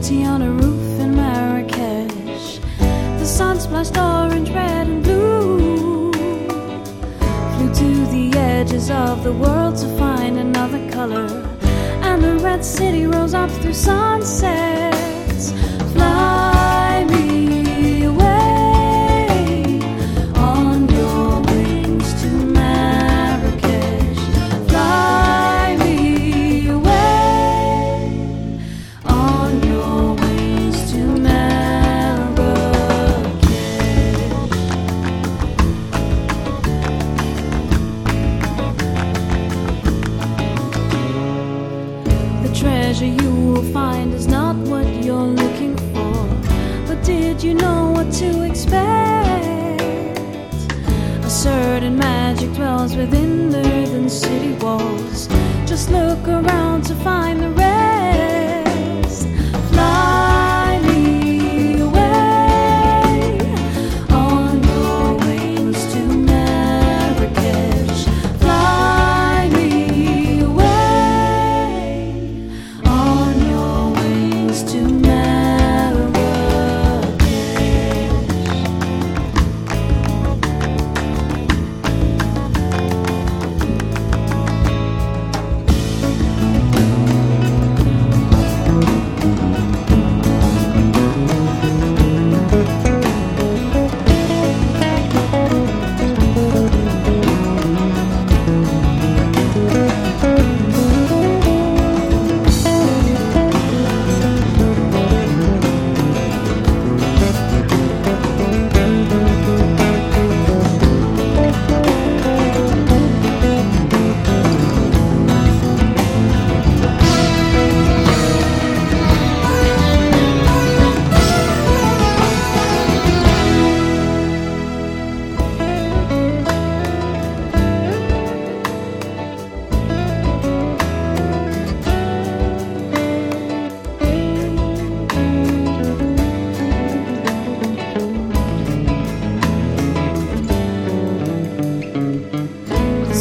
party on a roof in Marrakesh. The sun splashed orange, red, and blue. Flew to the edges of the world to find another color. And the red city rose up through sunsets. Fly. You know what to expect? A certain magic dwells within the city walls. Just look around to find the rest.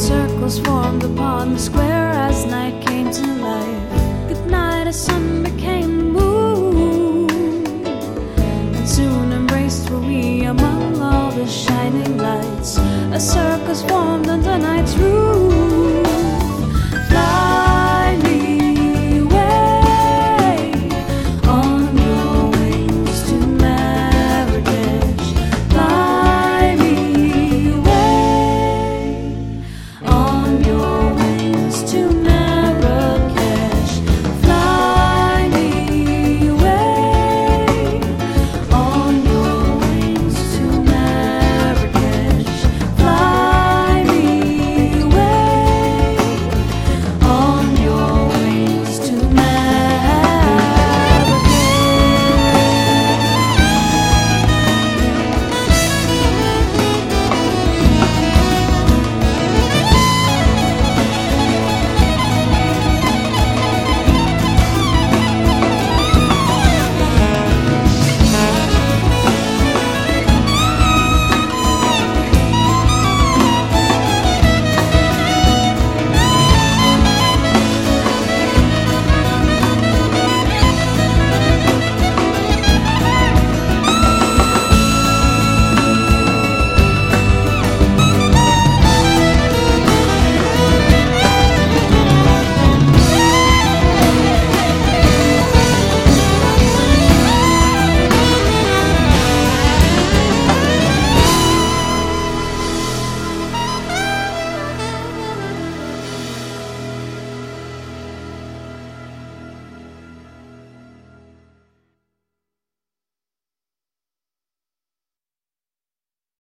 Circles formed upon the square as night came to life. Good night, as sun became the moon, and soon embraced were we among all the shining lights. A circus formed under night's rule.